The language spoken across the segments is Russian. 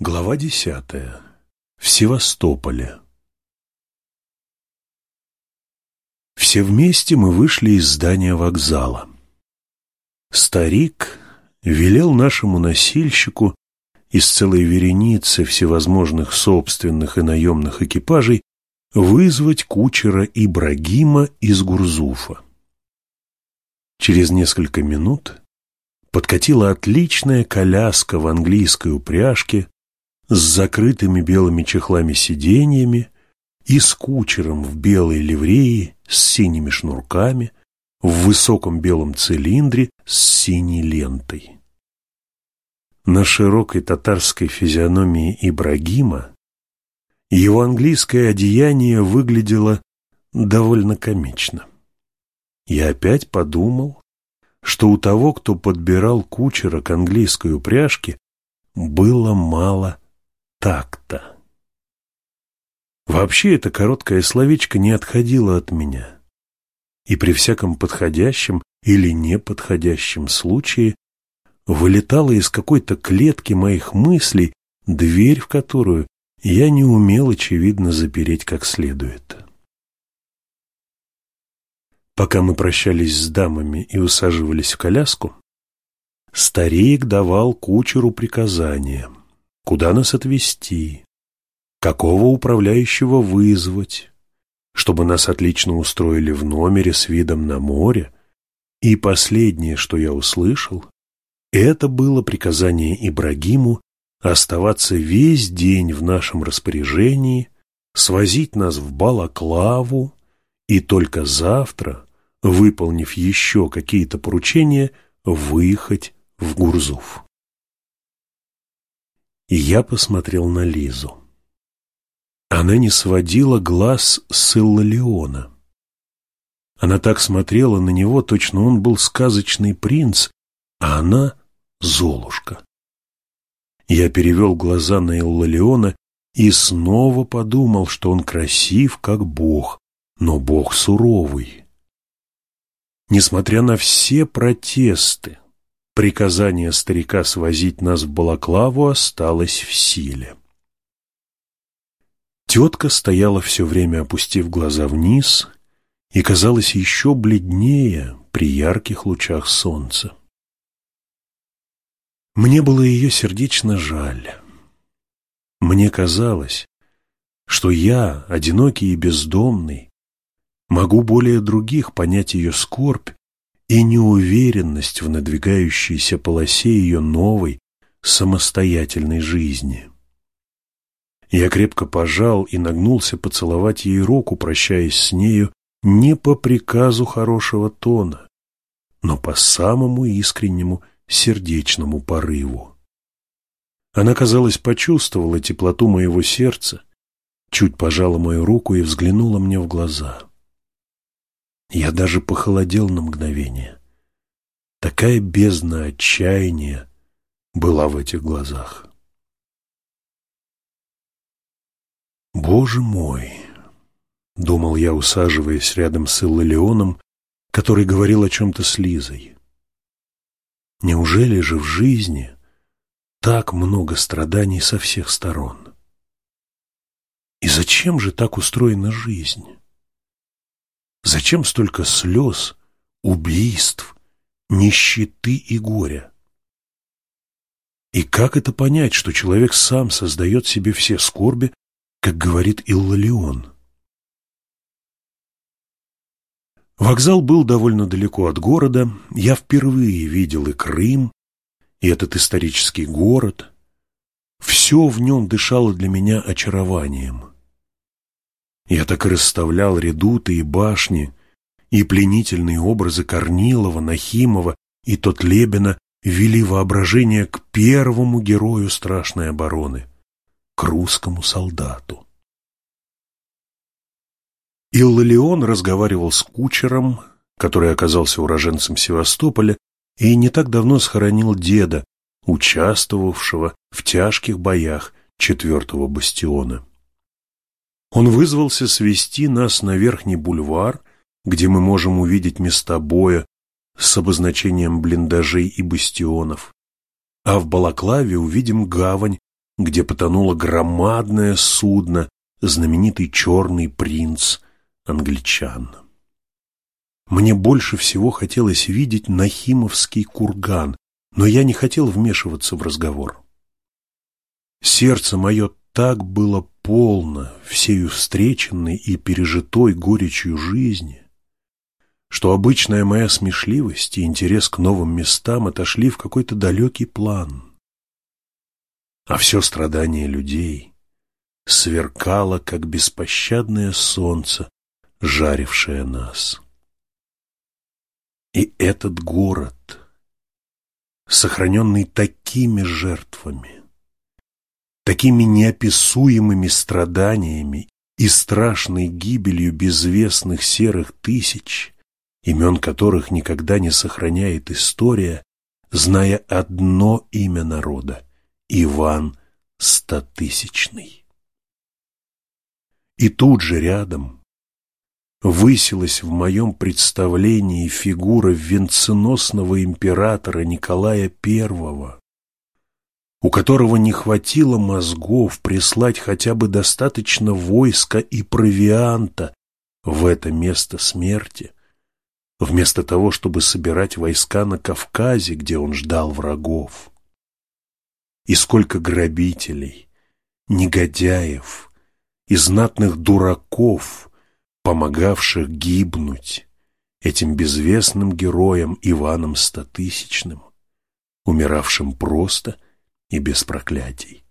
Глава десятая. В Севастополе. Все вместе мы вышли из здания вокзала. Старик велел нашему носильщику из целой вереницы всевозможных собственных и наемных экипажей вызвать кучера Ибрагима из Гурзуфа. Через несколько минут подкатила отличная коляска в английской упряжке с закрытыми белыми чехлами сиденьями и с кучером в белой ливреи с синими шнурками в высоком белом цилиндре с синей лентой. На широкой татарской физиономии Ибрагима его английское одеяние выглядело довольно комично. Я опять подумал, что у того, кто подбирал кучера к английской упряжке, было мало так-то. Вообще это короткое словечко не отходило от меня. И при всяком подходящем или неподходящем случае вылетала из какой-то клетки моих мыслей, дверь в которую я не умел, очевидно, запереть как следует. Пока мы прощались с дамами и усаживались в коляску, старик давал кучеру приказания — куда нас отвезти, какого управляющего вызвать, чтобы нас отлично устроили в номере с видом на море. И последнее, что я услышал, это было приказание Ибрагиму оставаться весь день в нашем распоряжении, свозить нас в Балаклаву и только завтра, выполнив еще какие-то поручения, выехать в Гурзуф. И я посмотрел на Лизу. Она не сводила глаз с Иллалиона. Она так смотрела на него, точно он был сказочный принц, а она — Золушка. Я перевел глаза на Иллалиона и снова подумал, что он красив, как бог, но бог суровый. Несмотря на все протесты, Приказание старика свозить нас в Балаклаву осталось в силе. Тетка стояла все время, опустив глаза вниз, и казалась еще бледнее при ярких лучах солнца. Мне было ее сердечно жаль. Мне казалось, что я, одинокий и бездомный, могу более других понять ее скорбь и неуверенность в надвигающейся полосе ее новой, самостоятельной жизни. Я крепко пожал и нагнулся поцеловать ей руку, прощаясь с нею не по приказу хорошего тона, но по самому искреннему сердечному порыву. Она, казалось, почувствовала теплоту моего сердца, чуть пожала мою руку и взглянула мне в глаза. Я даже похолодел на мгновение. Такая бездна отчаяния была в этих глазах. «Боже мой!» — думал я, усаживаясь рядом с Иллалионом, который говорил о чем-то с Лизой. «Неужели же в жизни так много страданий со всех сторон? И зачем же так устроена жизнь?» Зачем столько слез, убийств, нищеты и горя? И как это понять, что человек сам создает себе все скорби, как говорит Иллалион? Вокзал был довольно далеко от города. Я впервые видел и Крым, и этот исторический город. Все в нем дышало для меня очарованием. Я так и расставлял редуты и башни, и пленительные образы Корнилова, Нахимова и Тотлебина вели воображение к первому герою страшной обороны, к русскому солдату. Иллалион разговаривал с кучером, который оказался уроженцем Севастополя и не так давно схоронил деда, участвовавшего в тяжких боях четвертого бастиона. Он вызвался свести нас на верхний бульвар, где мы можем увидеть места боя с обозначением блиндажей и бастионов, а в Балаклаве увидим гавань где потонуло громадное судно, знаменитый черный принц англичан. Мне больше всего хотелось видеть Нахимовский курган, но я не хотел вмешиваться в разговор. Сердце мое так было полно всею встреченной и пережитой горечью жизни, что обычная моя смешливость и интерес к новым местам отошли в какой-то далекий план. А все страдание людей сверкало, как беспощадное солнце, жарившее нас. И этот город, сохраненный такими жертвами, такими неописуемыми страданиями и страшной гибелью безвестных серых тысяч, имен которых никогда не сохраняет история, зная одно имя народа – Иван Стотысячный. И тут же рядом высилась в моем представлении фигура венценосного императора Николая I, у которого не хватило мозгов прислать хотя бы достаточно войска и провианта в это место смерти, вместо того, чтобы собирать войска на Кавказе, где он ждал врагов. И сколько грабителей, негодяев и знатных дураков, помогавших гибнуть этим безвестным героям Иваном Стотысячным, умиравшим просто и без проклятий.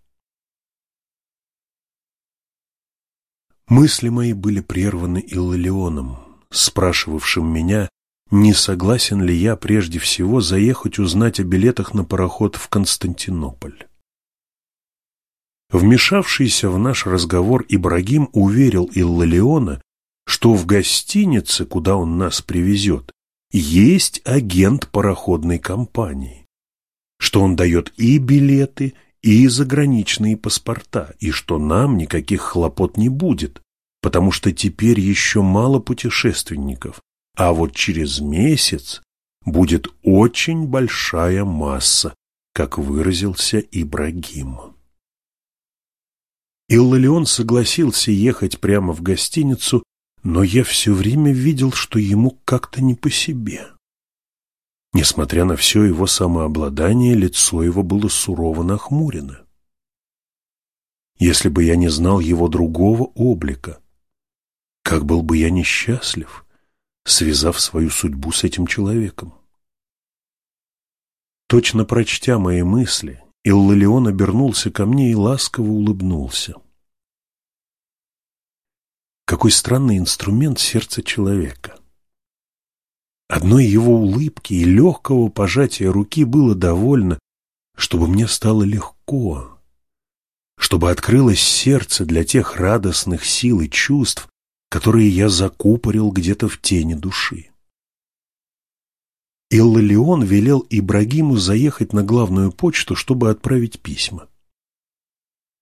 Мысли мои были прерваны Иллионом, спрашивавшим меня, не согласен ли я прежде всего заехать узнать о билетах на пароход в Константинополь. Вмешавшийся в наш разговор Ибрагим уверил Иллалиона, что в гостинице, куда он нас привезет, есть агент пароходной компании, что он дает и билеты, и заграничные паспорта, и что нам никаких хлопот не будет, потому что теперь еще мало путешественников, а вот через месяц будет очень большая масса, как выразился Ибрагим. Иллалион согласился ехать прямо в гостиницу, но я все время видел, что ему как-то не по себе. Несмотря на все его самообладание, лицо его было сурово нахмурено. Если бы я не знал его другого облика, как был бы я несчастлив, связав свою судьбу с этим человеком. Точно прочтя мои мысли, Иллалион обернулся ко мне и ласково улыбнулся. Какой странный инструмент сердца человека. Одной его улыбки и легкого пожатия руки было довольно, чтобы мне стало легко, чтобы открылось сердце для тех радостных сил и чувств, которые я закупорил где-то в тени души. Иллалион велел Ибрагиму заехать на главную почту, чтобы отправить письма.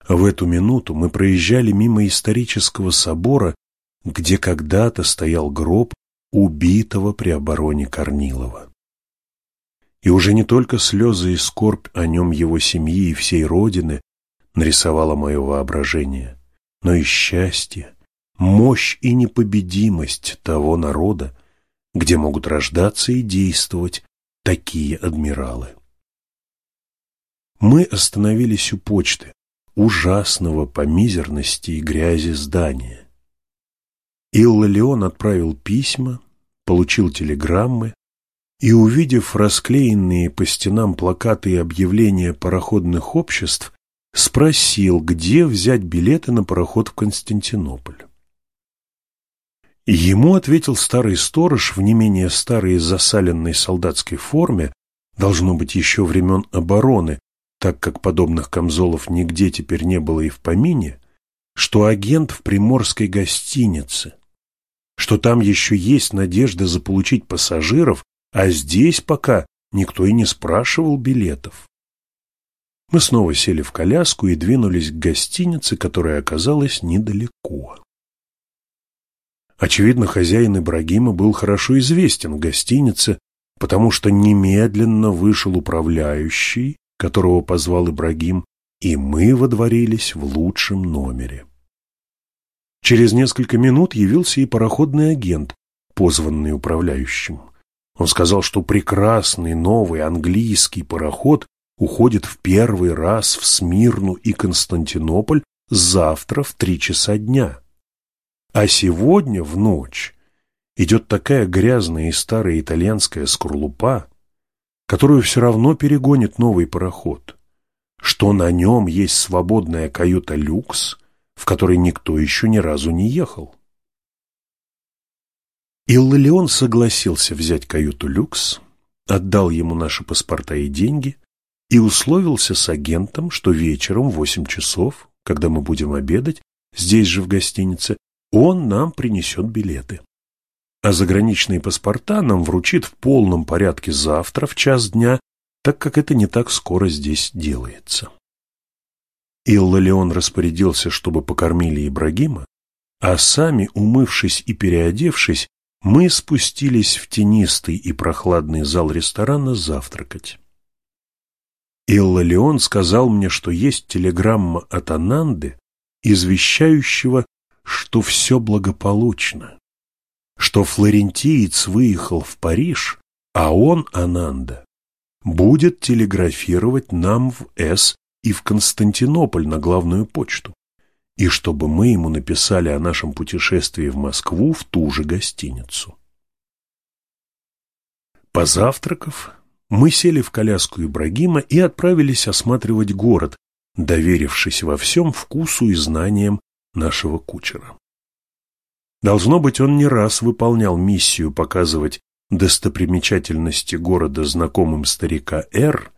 В эту минуту мы проезжали мимо исторического собора, где когда-то стоял гроб убитого при обороне Корнилова. И уже не только слезы и скорбь о нем его семьи и всей родины нарисовало мое воображение, но и счастье, мощь и непобедимость того народа, где могут рождаться и действовать такие адмиралы. Мы остановились у почты, ужасного по мизерности и грязи здания. Илла Леон отправил письма, получил телеграммы и, увидев расклеенные по стенам плакаты и объявления пароходных обществ, спросил, где взять билеты на пароход в Константинополь. Ему ответил старый сторож в не менее старой засаленной солдатской форме, должно быть еще времен обороны, так как подобных камзолов нигде теперь не было и в помине, что агент в приморской гостинице, что там еще есть надежда заполучить пассажиров, а здесь пока никто и не спрашивал билетов. Мы снова сели в коляску и двинулись к гостинице, которая оказалась недалеко. Очевидно, хозяин Ибрагима был хорошо известен в гостинице, потому что немедленно вышел управляющий, которого позвал Ибрагим, и мы водворились в лучшем номере. Через несколько минут явился и пароходный агент, позванный управляющим. Он сказал, что прекрасный новый английский пароход уходит в первый раз в Смирну и Константинополь завтра в три часа дня. А сегодня в ночь идет такая грязная и старая итальянская скорлупа, которую все равно перегонит новый пароход, что на нем есть свободная каюта «Люкс», в которой никто еще ни разу не ехал. Иллион согласился взять каюту «Люкс», отдал ему наши паспорта и деньги и условился с агентом, что вечером в восемь часов, когда мы будем обедать, здесь же в гостинице, он нам принесет билеты. А заграничные паспорта нам вручит в полном порядке завтра в час дня, так как это не так скоро здесь делается. Иллалион распорядился, чтобы покормили Ибрагима, а сами, умывшись и переодевшись, мы спустились в тенистый и прохладный зал ресторана завтракать. Иллалион сказал мне, что есть телеграмма от Ананды, извещающего, что все благополучно, что флорентиец выехал в Париж, а он, Ананда, будет телеграфировать нам в С и в Константинополь на главную почту, и чтобы мы ему написали о нашем путешествии в Москву в ту же гостиницу. Позавтракав, мы сели в коляску Ибрагима и отправились осматривать город, доверившись во всем вкусу и знаниям нашего кучера. Должно быть, он не раз выполнял миссию показывать достопримечательности города знакомым старика Р,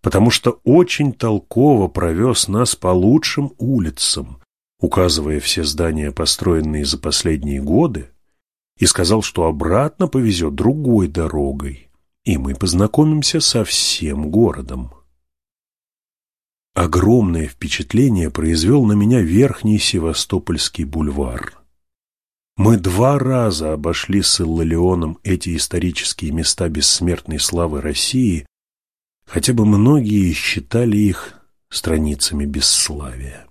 потому что очень толково провез нас по лучшим улицам, указывая все здания, построенные за последние годы, и сказал, что обратно повезет другой дорогой, и мы познакомимся со всем городом. Огромное впечатление произвел на меня Верхний Севастопольский бульвар. Мы два раза обошли с Иллалионом эти исторические места бессмертной славы России хотя бы многие считали их страницами бесславия.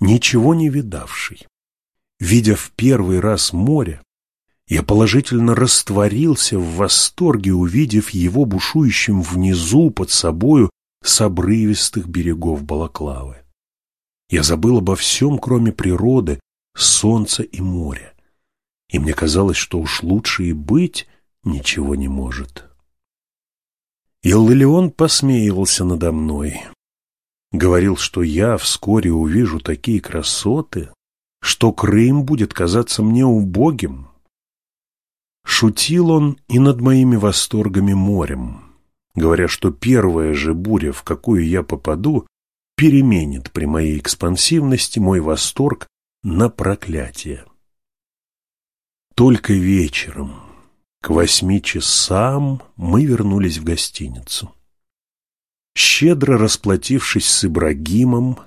Ничего не видавший, видя в первый раз море, я положительно растворился в восторге, увидев его бушующим внизу под собою с обрывистых берегов Балаклавы. Я забыл обо всем, кроме природы, солнца и моря, и мне казалось, что уж лучше и быть ничего не может. Иллион посмеивался надо мной. Говорил, что я вскоре увижу такие красоты, что Крым будет казаться мне убогим. Шутил он и над моими восторгами морем, говоря, что первая же буря, в какую я попаду, переменит при моей экспансивности мой восторг на проклятие. Только вечером, к восьми часам мы вернулись в гостиницу. Щедро расплатившись с Ибрагимом,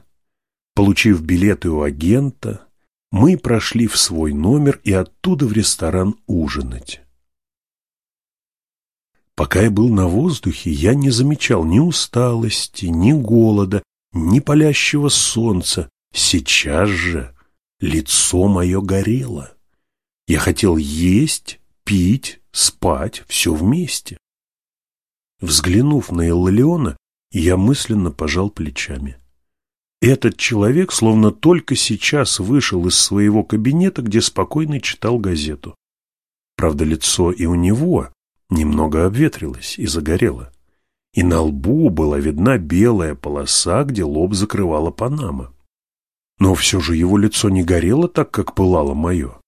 получив билеты у агента, мы прошли в свой номер и оттуда в ресторан ужинать. Пока я был на воздухе, я не замечал ни усталости, ни голода, ни палящего солнца. Сейчас же лицо мое горело. Я хотел есть, пить, спать, все вместе. Взглянув на Иллиона, я мысленно пожал плечами. Этот человек словно только сейчас вышел из своего кабинета, где спокойно читал газету. Правда, лицо и у него немного обветрилось и загорело. И на лбу была видна белая полоса, где лоб закрывала Панама. Но все же его лицо не горело так, как пылало мое.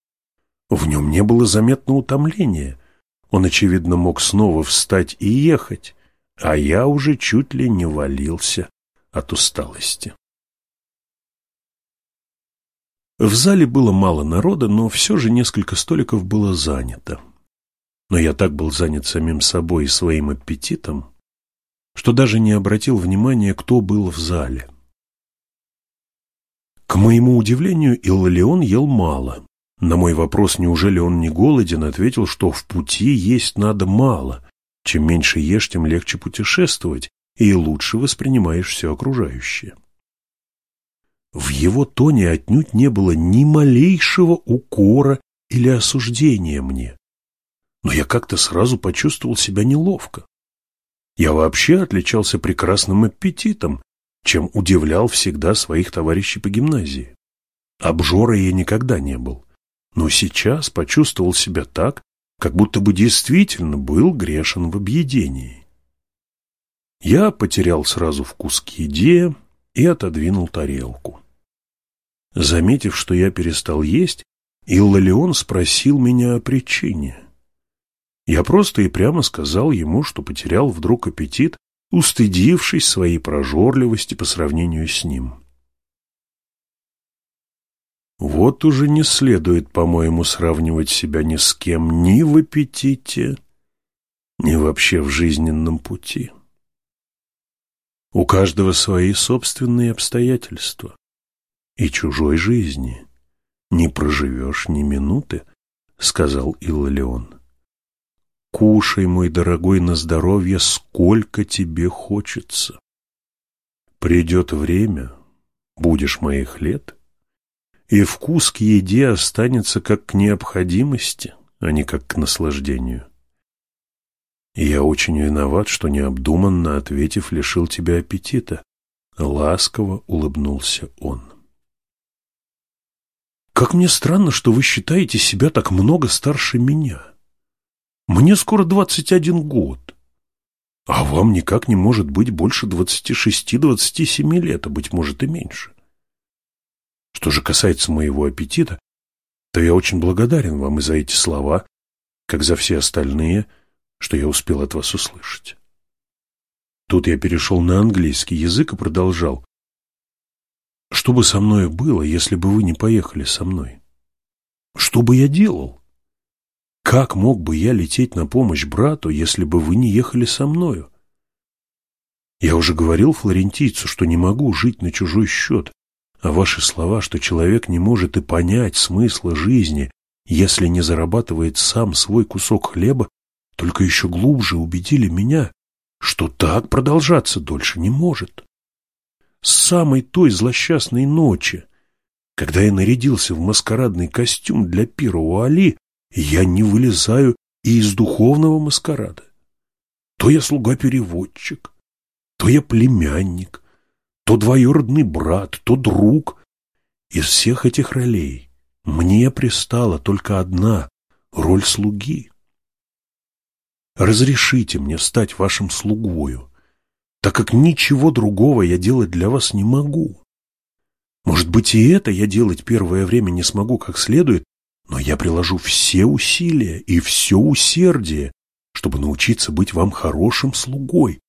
В нем не было заметно утомления, он, очевидно, мог снова встать и ехать, а я уже чуть ли не валился от усталости. В зале было мало народа, но все же несколько столиков было занято. Но я так был занят самим собой и своим аппетитом, что даже не обратил внимания, кто был в зале. К моему удивлению, Иллион ел мало, на мой вопрос, неужели он не голоден, ответил, что в пути есть надо мало. Чем меньше ешь, тем легче путешествовать, и лучше воспринимаешь все окружающее. В его тоне отнюдь не было ни малейшего укора или осуждения мне. Но я как-то сразу почувствовал себя неловко. Я вообще отличался прекрасным аппетитом, чем удивлял всегда своих товарищей по гимназии. Обжорой я никогда не был, но сейчас почувствовал себя так, как будто бы действительно был грешен в объедении. Я потерял сразу вкус к еде и отодвинул тарелку. Заметив, что я перестал есть, Иллалион спросил меня о причине. Я просто и прямо сказал ему, что потерял вдруг аппетит, устыдившись своей прожорливости по сравнению с ним. Вот уже не следует, по-моему, сравнивать себя ни с кем ни в аппетите, ни вообще в жизненном пути. У каждого свои собственные обстоятельства и чужой жизни не проживешь ни минуты, — сказал Иллион. Кушай, мой дорогой, на здоровье, сколько тебе хочется. Придет время, будешь моих лет, и вкус к еде останется как к необходимости, а не как к наслаждению. Я очень виноват, что необдуманно, ответив, лишил тебя аппетита. Ласково улыбнулся он. Как мне странно, что вы считаете себя так много старше меня. Мне скоро двадцать один год, а вам никак не может быть больше двадцати шести-двадцати семи лет, а быть может и меньше. Что же касается моего аппетита, то я очень благодарен вам и за эти слова, как за все остальные, что я успел от вас услышать. Тут я перешел на английский язык и продолжал. Что бы со мной было, если бы вы не поехали со мной? Что бы я делал? Как мог бы я лететь на помощь брату, если бы вы не ехали со мною? Я уже говорил флорентийцу, что не могу жить на чужой счет, а ваши слова, что человек не может и понять смысла жизни, если не зарабатывает сам свой кусок хлеба, только еще глубже убедили меня, что так продолжаться дольше не может с самой той злосчастной ночи, когда я нарядился в маскарадный костюм для пира у Али, я не вылезаю и из духовного маскарада. То я слуга-переводчик, то я племянник, то двоюродный брат, то друг. Из всех этих ролей мне пристала только одна — роль слуги. Разрешите мне стать вашим слугою, так как ничего другого я делать для вас не могу. Может быть, и это я делать первое время не смогу как следует, но я приложу все усилия и все усердие, чтобы научиться быть вам хорошим слугой,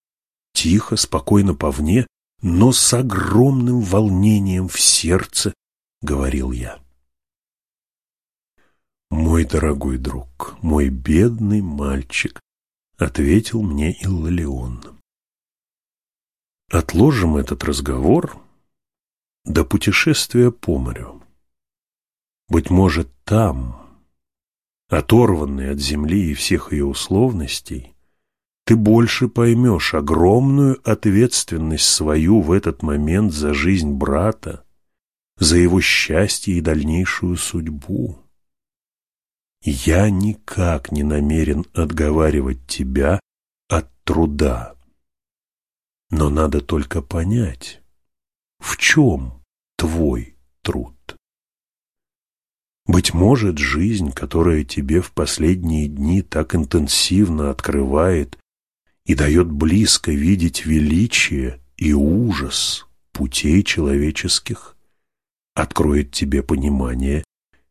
тихо, спокойно повне, но с огромным волнением в сердце, — говорил я. «Мой дорогой друг, мой бедный мальчик», — ответил мне Иллалион. Отложим этот разговор до путешествия по морю. Быть может, там, оторванный от земли и всех ее условностей, ты больше поймешь огромную ответственность свою в этот момент за жизнь брата, за его счастье и дальнейшую судьбу. Я никак не намерен отговаривать тебя от труда. Но надо только понять, в чем твой труд. Быть может, жизнь, которая тебе в последние дни так интенсивно открывает и дает близко видеть величие и ужас путей человеческих, откроет тебе понимание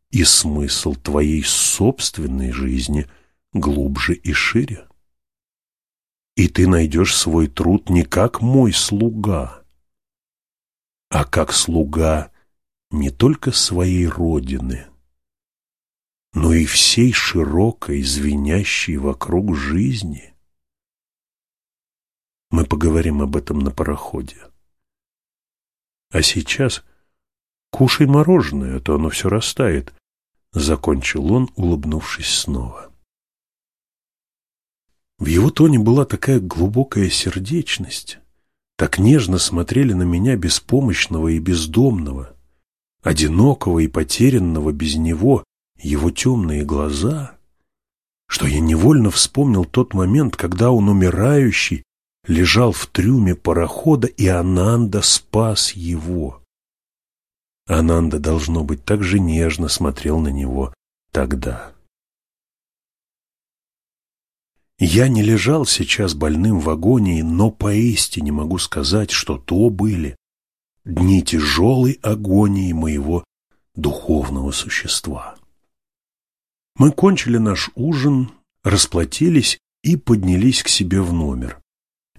и смысл твоей собственной жизни глубже и шире и ты найдешь свой труд не как мой слуга, а как слуга не только своей родины, но и всей широкой, звенящей вокруг жизни. Мы поговорим об этом на пароходе. А сейчас кушай мороженое, а то оно все растает, — закончил он, улыбнувшись снова. В его тоне была такая глубокая сердечность, так нежно смотрели на меня беспомощного и бездомного, одинокого и потерянного без него, его темные глаза, что я невольно вспомнил тот момент, когда он умирающий лежал в трюме парохода, и Ананда спас его. Ананда, должно быть, так же нежно смотрел на него тогда. Я не лежал сейчас больным в агонии, но поистине могу сказать, что то были дни тяжелой агонии моего духовного существа. Мы кончили наш ужин, расплатились и поднялись к себе в номер.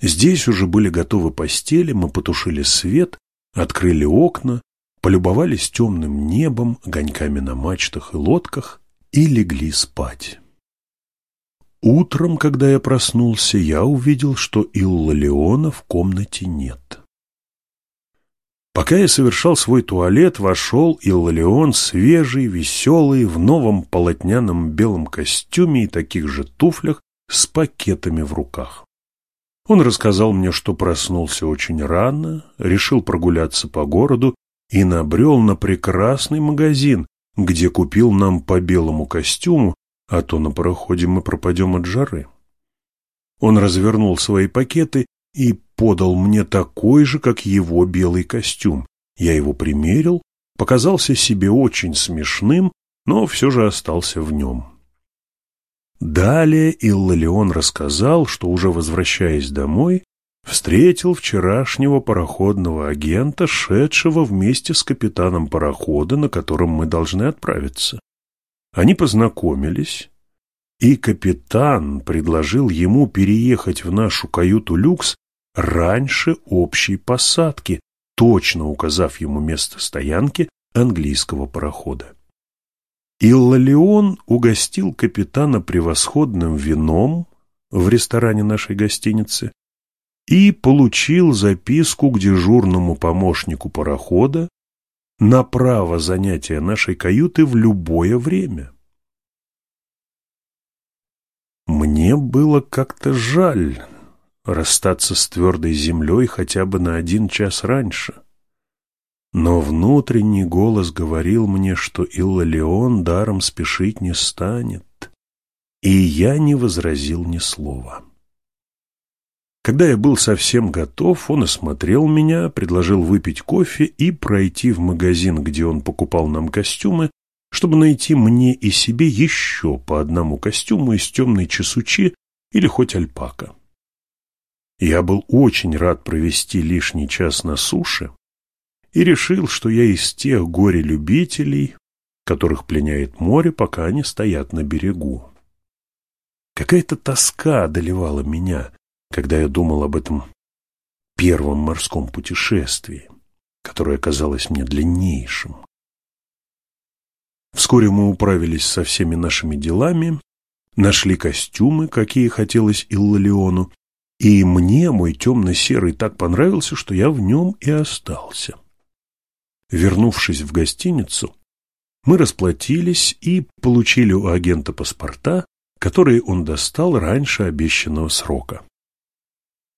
Здесь уже были готовы постели, мы потушили свет, открыли окна, полюбовались темным небом, огоньками на мачтах и лодках и легли спать. Утром, когда я проснулся, я увидел, что Иллалиона в комнате нет. Пока я совершал свой туалет, вошел Иллалион свежий, веселый, в новом полотняном белом костюме и таких же туфлях с пакетами в руках. Он рассказал мне, что проснулся очень рано, решил прогуляться по городу и набрел на прекрасный магазин, где купил нам по белому костюму, а то на пароходе мы пропадем от жары. Он развернул свои пакеты и подал мне такой же, как его белый костюм. Я его примерил, показался себе очень смешным, но все же остался в нем. Далее Иллалион рассказал, что уже возвращаясь домой, встретил вчерашнего пароходного агента, шедшего вместе с капитаном парохода, на котором мы должны отправиться. Они познакомились, и капитан предложил ему переехать в нашу каюту «Люкс» раньше общей посадки, точно указав ему место стоянки английского парохода. Иллалион угостил капитана превосходным вином в ресторане нашей гостиницы и получил записку к дежурному помощнику парохода на право занятия нашей каюты в любое время. Мне было как-то жаль расстаться с твердой землей хотя бы на один час раньше. Но внутренний голос говорил мне, что Иллалион даром спешить не станет, и я не возразил ни слова. Когда я был совсем готов, он осмотрел меня, предложил выпить кофе и пройти в магазин, где он покупал нам костюмы, чтобы найти мне и себе еще по одному костюму из темной чесучи или хоть альпака. Я был очень рад провести лишний час на суше, и решил, что я из тех горе-любителей, которых пленяет море, пока они стоят на берегу. Какая-то тоска одолевала меня, когда я думал об этом первом морском путешествии, которое казалось мне длиннейшим. Вскоре мы управились со всеми нашими делами, нашли костюмы, какие хотелось Иллалиону, и мне мой темно-серый так понравился, что я в нем и остался. Вернувшись в гостиницу, мы расплатились и получили у агента паспорта, которые он достал раньше обещанного срока.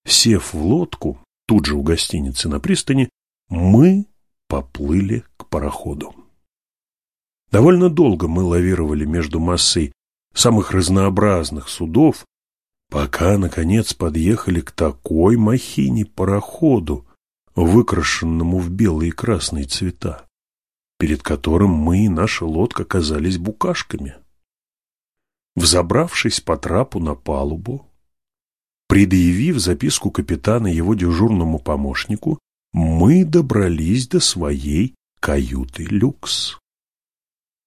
Сев в лодку, тут же у гостиницы на пристани, мы поплыли к пароходу. Довольно долго мы лавировали между массой самых разнообразных судов, пока, наконец, подъехали к такой махине пароходу, выкрашенному в белые и красные цвета, перед которым мы и наша лодка казались букашками. Взобравшись по трапу на палубу, предъявив записку капитана его дежурному помощнику, мы добрались до своей каюты люкс.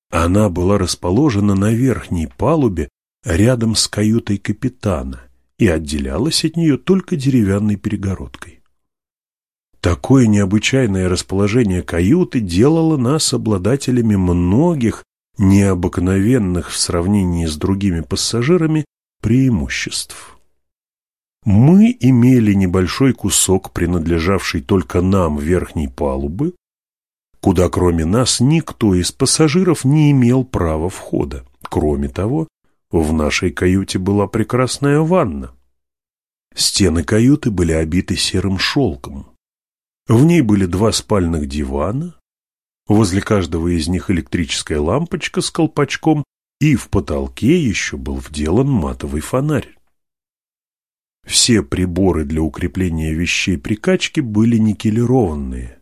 Она была расположена на верхней палубе рядом с каютой капитана и отделялась от нее только деревянной перегородкой. Такое необычайное расположение каюты делало нас обладателями многих необыкновенных в сравнении с другими пассажирами преимуществ. Мы имели небольшой кусок, принадлежавший только нам верхней палубы, куда кроме нас никто из пассажиров не имел права входа. Кроме того, в нашей каюте была прекрасная ванна. Стены каюты были обиты серым шелком. В ней были два спальных дивана, возле каждого из них электрическая лампочка с колпачком, и в потолке еще был вделан матовый фонарь. Все приборы для укрепления вещей при качке были никелированные.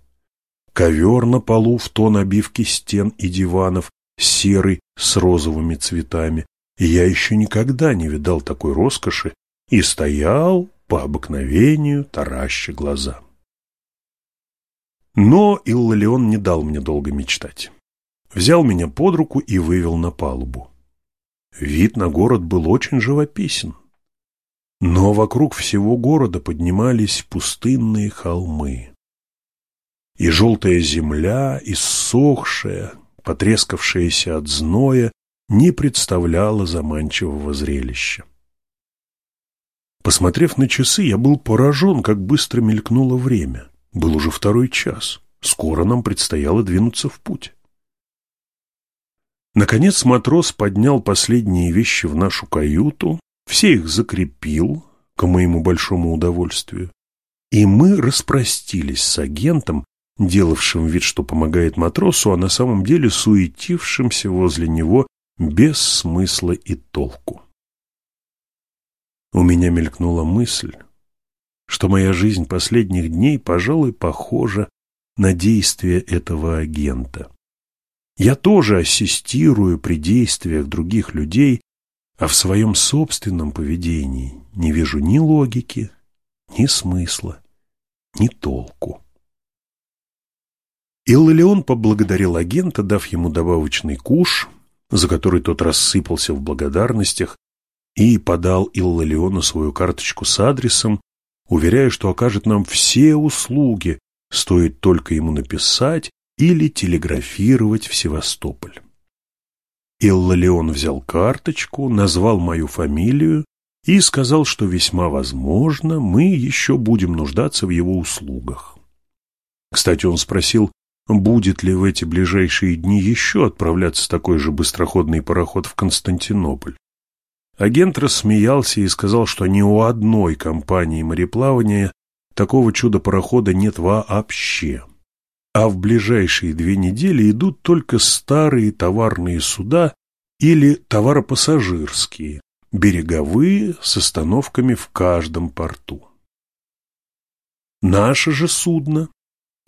Ковер на полу в тон обивки стен и диванов, серый с розовыми цветами. Я еще никогда не видал такой роскоши и стоял по обыкновению, тараща глаза. Но Иллалион не дал мне долго мечтать. Взял меня под руку и вывел на палубу. Вид на город был очень живописен. Но вокруг всего города поднимались пустынные холмы. И желтая земля, иссохшая, потрескавшаяся от зноя, не представляла заманчивого зрелища. Посмотрев на часы, я был поражен, как быстро мелькнуло время. Был уже второй час. Скоро нам предстояло двинуться в путь. Наконец матрос поднял последние вещи в нашу каюту, все их закрепил, к моему большому удовольствию, и мы распростились с агентом, делавшим вид, что помогает матросу, а на самом деле суетившимся возле него без смысла и толку. У меня мелькнула мысль, что моя жизнь последних дней, пожалуй, похожа на действия этого агента. Я тоже ассистирую при действиях других людей, а в своем собственном поведении не вижу ни логики, ни смысла, ни толку. Иллалион поблагодарил агента, дав ему добавочный куш, за который тот рассыпался в благодарностях, и подал Иллалиону свою карточку с адресом, уверяя, что окажет нам все услуги, стоит только ему написать или телеграфировать в Севастополь. Иллалион взял карточку, назвал мою фамилию и сказал, что весьма возможно, мы еще будем нуждаться в его услугах. Кстати, он спросил, будет ли в эти ближайшие дни еще отправляться такой же быстроходный пароход в Константинополь. Агент рассмеялся и сказал, что ни у одной компании мореплавания такого чудо-парохода нет вообще а в ближайшие две недели идут только старые товарные суда или товаропассажирские, береговые с остановками в каждом порту. Наше же судно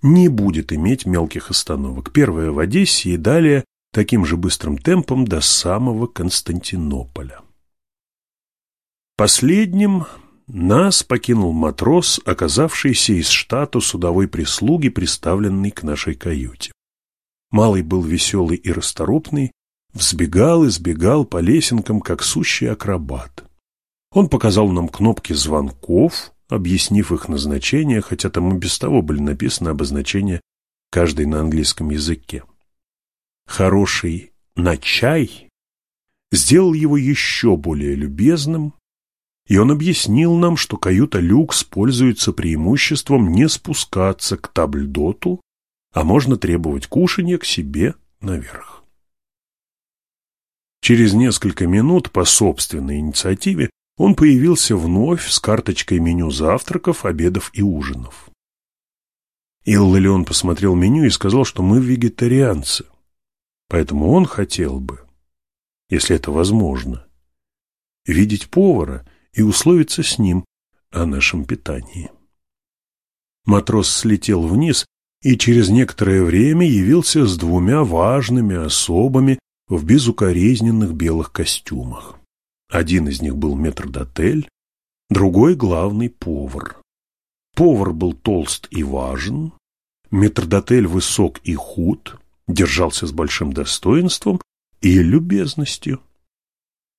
не будет иметь мелких остановок. Первое в Одессе и далее таким же быстрым темпом до самого Константинополя. Последним нас покинул матрос, оказавшийся из штата судовой прислуги, приставленный к нашей каюте. Малый был веселый и расторопный, взбегал и сбегал по лесенкам, как сущий акробат. Он показал нам кнопки звонков, объяснив их назначение, хотя там и без того были написаны обозначения каждой на английском языке. Хороший «на чай» сделал его еще более любезным, и он объяснил нам, что каюта люкс пользуется преимуществом не спускаться к табльдоту, а можно требовать кушанья к себе наверх. Через несколько минут по собственной инициативе он появился вновь с карточкой меню завтраков, обедов и ужинов. Иллалион посмотрел меню и сказал, что мы вегетарианцы, поэтому он хотел бы, если это возможно, видеть повара и условиться с ним о нашем питании. Матрос слетел вниз и через некоторое время явился с двумя важными особами в безукоризненных белых костюмах. Один из них был метрдотель, другой — главный повар. Повар был толст и важен, метрдотель высок и худ, держался с большим достоинством и любезностью.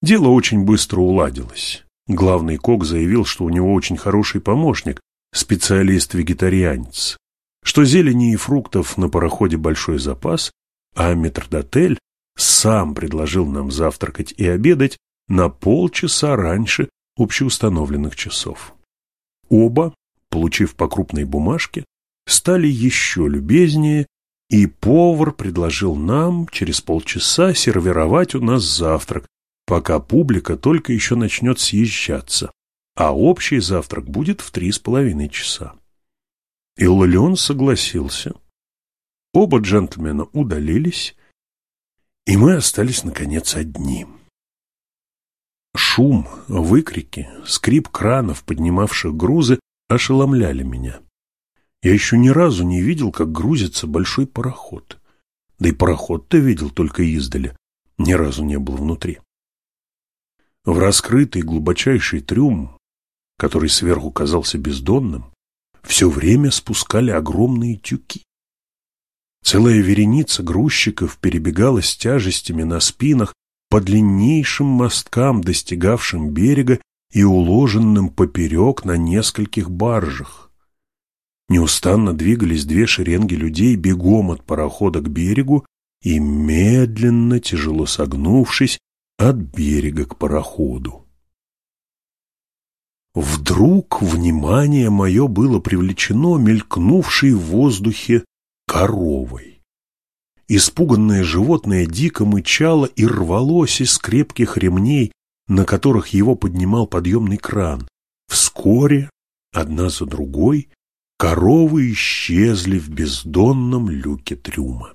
Дело очень быстро уладилось. Главный кок заявил, что у него очень хороший помощник, специалист-вегетарианец, что зелени и фруктов на пароходе большой запас, а метрдотель сам предложил нам завтракать и обедать на полчаса раньше общеустановленных часов. Оба, получив по крупной бумажке, стали еще любезнее, и повар предложил нам через полчаса сервировать у нас завтрак, пока публика только еще начнет съезжаться. а общий завтрак будет в три с половиной часа. Иллион согласился. Оба джентльмена удалились, и мы остались, наконец, одни. Шум, выкрики, скрип кранов, поднимавших грузы, ошеломляли меня. Я еще ни разу не видел, как грузится большой пароход. Да и пароход-то видел только издали, ни разу не был внутри. В раскрытый глубочайший трюм, который сверху казался бездонным, все время спускали огромные тюки. Целая вереница грузчиков перебегала с тяжестями на спинах по длиннейшим мосткам, достигавшим берега и уложенным поперек на нескольких баржах. Неустанно двигались две шеренги людей бегом от парохода к берегу и медленно, тяжело согнувшись, от берега к пароходу. Вдруг внимание мое было привлечено мелькнувшей в воздухе коровой. Испуганное животное дико мычало и рвалось из крепких ремней, на которых его поднимал подъемный кран. Вскоре, одна за другой, коровы исчезли в бездонном люке трюма.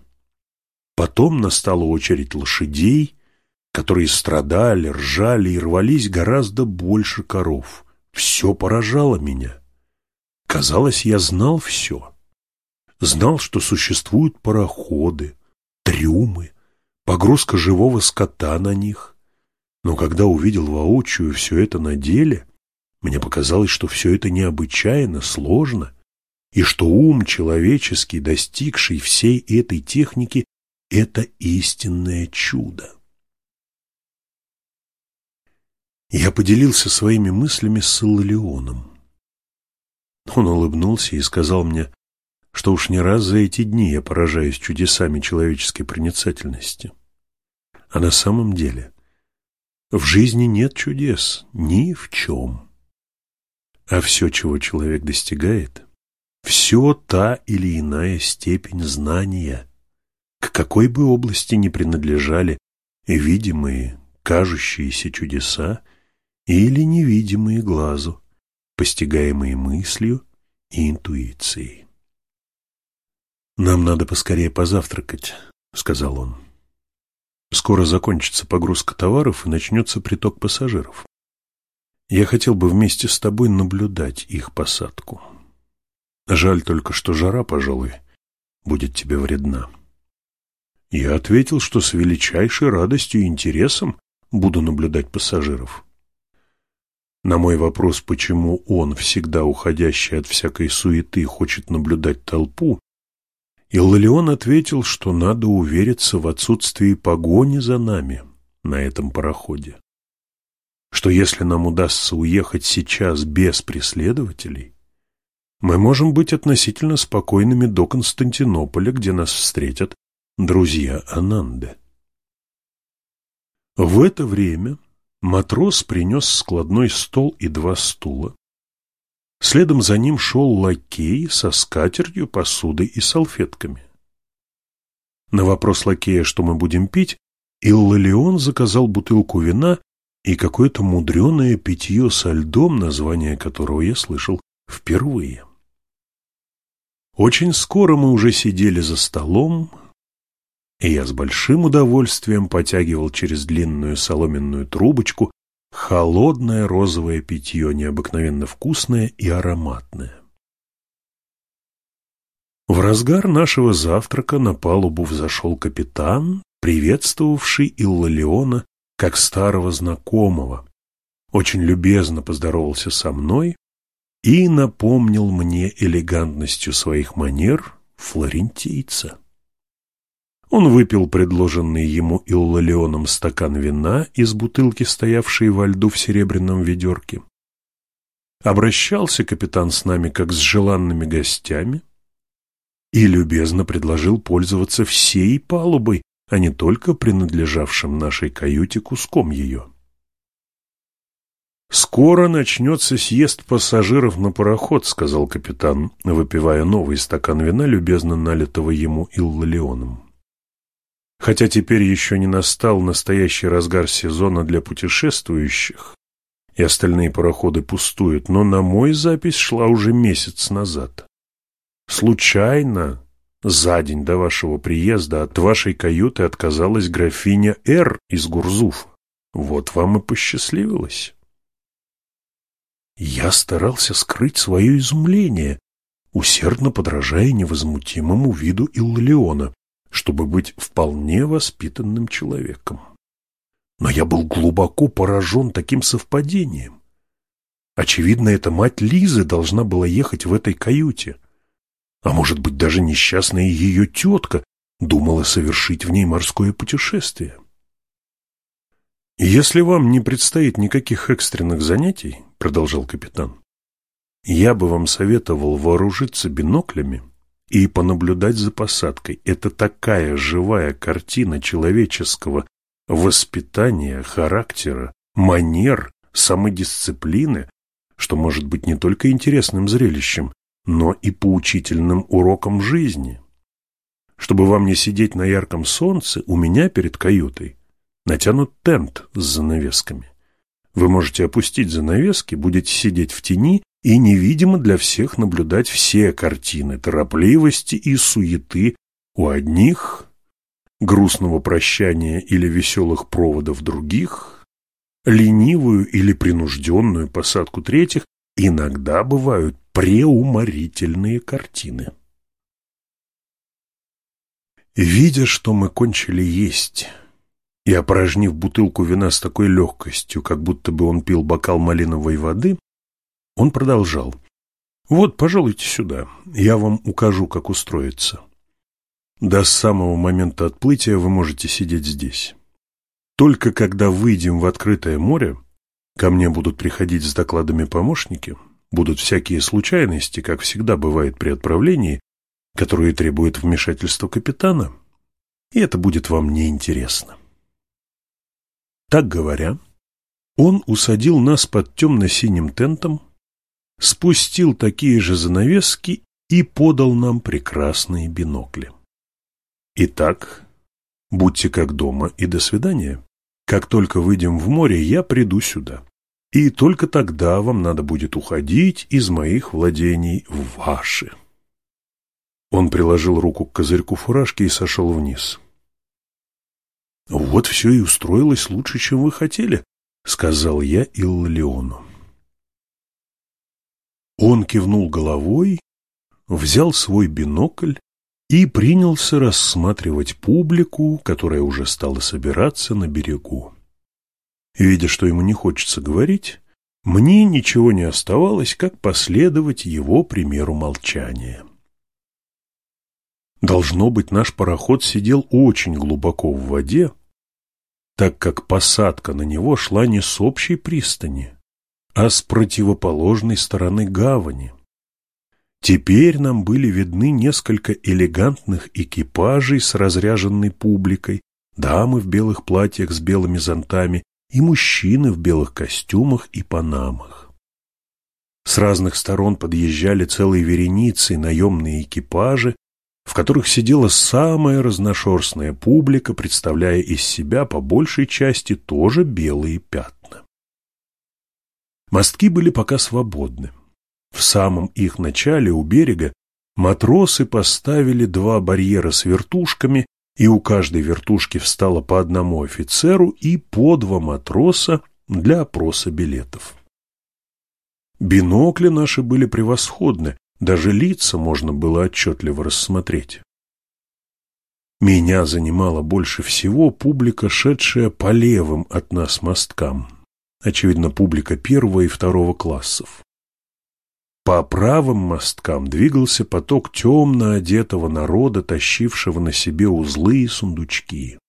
Потом настала очередь лошадей, которые страдали, ржали и рвались гораздо больше коров. Все поражало меня. Казалось, я знал все. Знал, что существуют пароходы, трюмы, погрузка живого скота на них. Но когда увидел воочию все это на деле, мне показалось, что все это необычайно сложно, и что ум человеческий, достигший всей этой техники, это истинное чудо. Я поделился своими мыслями с Иллионом. Он улыбнулся и сказал мне, что уж не раз за эти дни я поражаюсь чудесами человеческой проницательности. А на самом деле в жизни нет чудес ни в чем. А все, чего человек достигает, все та или иная степень знания, к какой бы области ни принадлежали видимые, кажущиеся чудеса или невидимые глазу, постигаемые мыслью и интуицией. «Нам надо поскорее позавтракать», — сказал он. «Скоро закончится погрузка товаров и начнется приток пассажиров. Я хотел бы вместе с тобой наблюдать их посадку. Жаль только, что жара, пожалуй, будет тебе вредна». Я ответил, что с величайшей радостью и интересом буду наблюдать пассажиров. На мой вопрос, почему он, всегда уходящий от всякой суеты, хочет наблюдать толпу, Иллион ответил, что надо увериться в отсутствии погони за нами на этом пароходе. Что если нам удастся уехать сейчас без преследователей, мы можем быть относительно спокойными до Константинополя, где нас встретят друзья Ананды. В это время Матрос принес складной стол и два стула. Следом за ним шел лакей со скатертью, посудой и салфетками. На вопрос лакея, что мы будем пить, Иллалион заказал бутылку вина и какое-то мудреное питье со льдом, название которого я слышал впервые. Очень скоро мы уже сидели за столом, и я с большим удовольствием потягивал через длинную соломенную трубочку холодное розовое питье, необыкновенно вкусное и ароматное. В разгар нашего завтрака на палубу взошел капитан, приветствовавший Иллалиона как старого знакомого, очень любезно поздоровался со мной и напомнил мне элегантностью своих манер флорентийца. Он выпил предложенный ему Иллалионом стакан вина из бутылки, стоявшей во льду в серебряном ведерке. Обращался капитан с нами как с желанными гостями и любезно предложил пользоваться всей палубой, а не только принадлежавшим нашей каюте куском ее. «Скоро начнется съезд пассажиров на пароход», — сказал капитан, выпивая новый стакан вина, любезно налитого ему Иллалионом. Хотя теперь еще не настал настоящий разгар сезона для путешествующих, и остальные пароходы пустуют, но на мой запись шла уже месяц назад. Случайно, за день до вашего приезда, от вашей каюты отказалась графиня Р. из Гурзуфа. Вот вам и посчастливилось. Я старался скрыть свое изумление, усердно подражая невозмутимому виду Иллиона, чтобы быть вполне воспитанным человеком. Но я был глубоко поражен таким совпадением. Очевидно, эта мать Лизы должна была ехать в этой каюте. А может быть, даже несчастная ее тетка думала совершить в ней морское путешествие. «Если вам не предстоит никаких экстренных занятий, — продолжал капитан, — я бы вам советовал вооружиться биноклями и понаблюдать за посадкой. Это такая живая картина человеческого воспитания, характера, манер, самодисциплины, что может быть не только интересным зрелищем, но и поучительным уроком жизни. Чтобы вам не сидеть на ярком солнце, у меня перед каютой натянут тент с занавесками. Вы можете опустить занавески, будете сидеть в тени и невидимо для всех наблюдать все картины торопливости и суеты у одних, грустного прощания или веселых проводов других, ленивую или принужденную посадку третьих, иногда бывают преуморительные картины. Видя, что мы кончили есть, и, опорожнив бутылку вина с такой легкостью, как будто бы он пил бокал малиновой воды, он продолжал. «Вот, пожалуйте сюда, я вам укажу, как устроиться. До самого момента отплытия вы можете сидеть здесь. Только когда выйдем в открытое море, ко мне будут приходить с докладами помощники, будут всякие случайности, как всегда бывает при отправлении, которые требуют вмешательства капитана, и это будет вам неинтересно. Так говоря, он усадил нас под темно-синим тентом, спустил такие же занавески и подал нам прекрасные бинокли. Итак, будьте как дома и до свидания. Как только выйдем в море, я приду сюда. И только тогда вам надо будет уходить из моих владений в ваши. Он приложил руку к козырьку фуражки и сошел вниз. «Вот все и устроилось лучше, чем вы хотели», — сказал я Иллиону. Он кивнул головой, взял свой бинокль и принялся рассматривать публику, которая уже стала собираться на берегу. Видя, что ему не хочется говорить, мне ничего не оставалось, как последовать его примеру молчания. Должно быть, наш пароход сидел очень глубоко в воде, так как посадка на него шла не с общей пристани, а с противоположной стороны гавани. Теперь нам были видны несколько элегантных экипажей с разряженной публикой, дамы в белых платьях с белыми зонтами и мужчины в белых костюмах и панамах. С разных сторон подъезжали целые вереницы наемные экипажи, в которых сидела самая разношерстная публика, представляя из себя по большей части тоже белые пятна. Мостки были пока свободны. В самом их начале у берега матросы поставили два барьера с вертушками, и у каждой вертушки встало по одному офицеру и по два матроса для опроса билетов. Бинокли наши были превосходны, даже лица можно было отчетливо рассмотреть. Меня занимала больше всего публика, шедшая по левым от нас мосткам. Очевидно, публика первого и второго классов. По правым мосткам двигался поток темно одетого народа, тащившего на себе узлы и сундучки.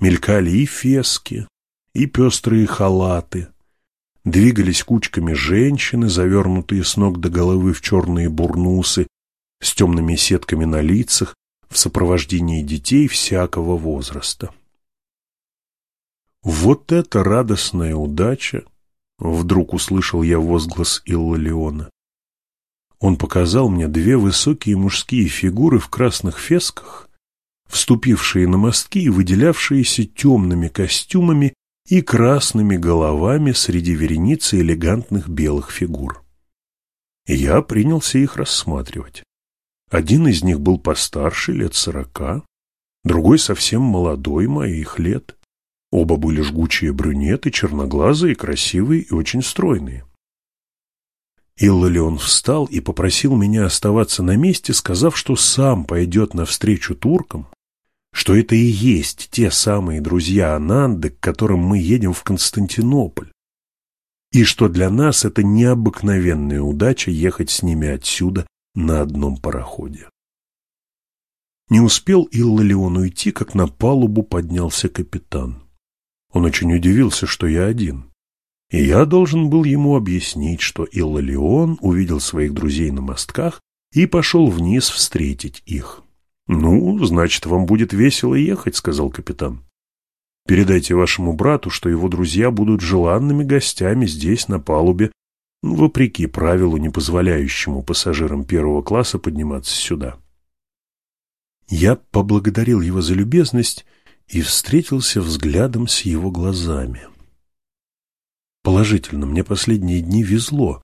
Мелькали и фески, и пестрые халаты, двигались кучками женщины, завернутые с ног до головы в черные бурнусы, с темными сетками на лицах, в сопровождении детей всякого возраста. Вот это радостная удача! Вдруг услышал я возглас Иллалиона. Он показал мне две высокие мужские фигуры в красных фесках, вступившие на мостки и выделявшиеся темными костюмами и красными головами среди вереницы элегантных белых фигур. я принялся их рассматривать. Один из них был постарше, лет сорока, другой совсем молодой, моих лет. Оба были жгучие брюнеты, черноглазые, красивые и очень стройные. Иллалион встал и попросил меня оставаться на месте, сказав, что сам пойдет навстречу туркам, что это и есть те самые друзья Ананды, к которым мы едем в Константинополь, и что для нас это необыкновенная удача ехать с ними отсюда на одном пароходе. Не успел Иллалион уйти, как на палубу поднялся капитан. Он очень удивился, что я один. И я должен был ему объяснить, что Иллалион увидел своих друзей на мостках и пошел вниз встретить их. «Ну, значит, вам будет весело ехать», — сказал капитан. «Передайте вашему брату, что его друзья будут желанными гостями здесь, на палубе, вопреки правилу, не позволяющему пассажирам первого класса подниматься сюда». Я поблагодарил его за любезность и встретился взглядом с его глазами. Положительно, мне последние дни везло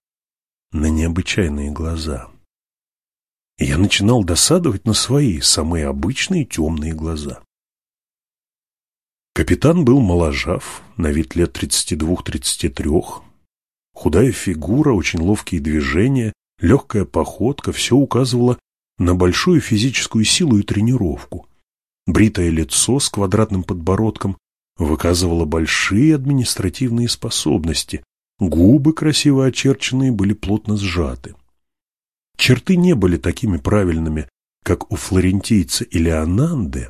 на необычайные глаза. И я начинал досадовать на свои, самые обычные темные глаза. Капитан был моложав, на вид лет 32-33, худая фигура, очень ловкие движения, легкая походка, все указывало на большую физическую силу и тренировку. Бритое лицо с квадратным подбородком выказывало большие административные способности, губы, красиво очерченные, были плотно сжаты. Черты не были такими правильными, как у флорентийца или Ананды,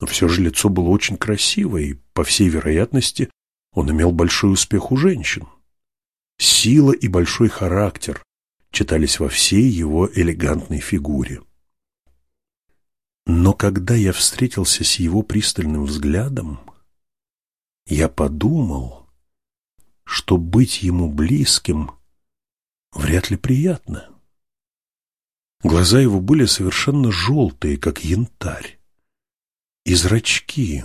но все же лицо было очень красивое, и, по всей вероятности, он имел большой успех у женщин. Сила и большой характер читались во всей его элегантной фигуре. Но когда я встретился с его пристальным взглядом, я подумал, что быть ему близким вряд ли приятно. Глаза его были совершенно желтые, как янтарь. И зрачки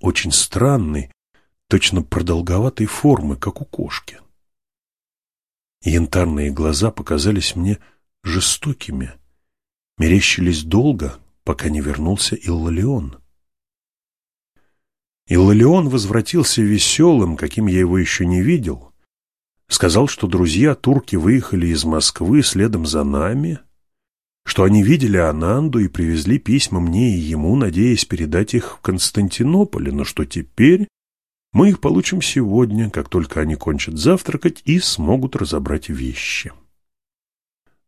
очень странные, точно продолговатой формы, как у кошки. Янтарные глаза показались мне жестокими, мерещились долго, пока не вернулся Иллалион. Иллалион возвратился веселым, каким я его еще не видел. Сказал, что друзья-турки выехали из Москвы следом за нами, что они видели Ананду и привезли письма мне и ему, надеясь передать их в Константинополе, но что теперь мы их получим сегодня, как только они кончат завтракать и смогут разобрать вещи.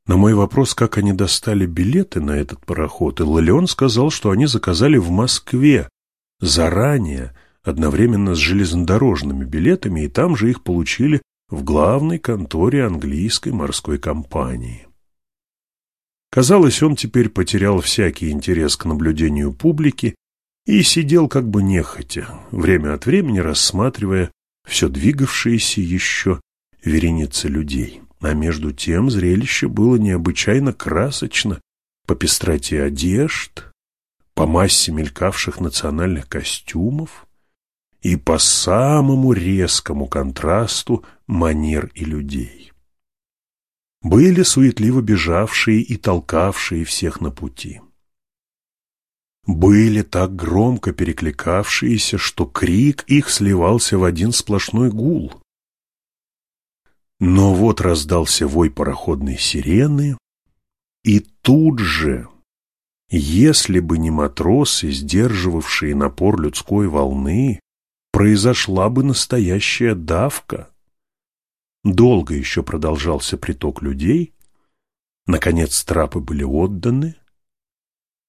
На мой вопрос, как они достали билеты на этот пароход, Иллион сказал, что они заказали в Москве заранее, одновременно с железнодорожными билетами, и там же их получили в главной конторе английской морской компании. Казалось, он теперь потерял всякий интерес к наблюдению публики и сидел как бы нехотя, время от времени рассматривая все двигавшиеся еще вереницы людей. А между тем зрелище было необычайно красочно по пестроте одежд, по массе мелькавших национальных костюмов и по самому резкому контрасту манер и людей. Были суетливо бежавшие и толкавшие всех на пути. Были так громко перекликавшиеся, что крик их сливался в один сплошной гул. Но вот раздался вой пароходной сирены, и тут же, если бы не матросы, сдерживавшие напор людской волны, произошла бы настоящая давка. Долго еще продолжался приток людей. Наконец трапы были отданы.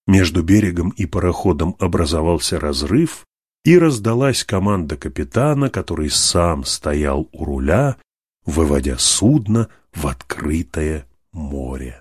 Между берегом и пароходом образовался разрыв, и раздалась команда капитана, который сам стоял у руля, выводя судно в открытое море.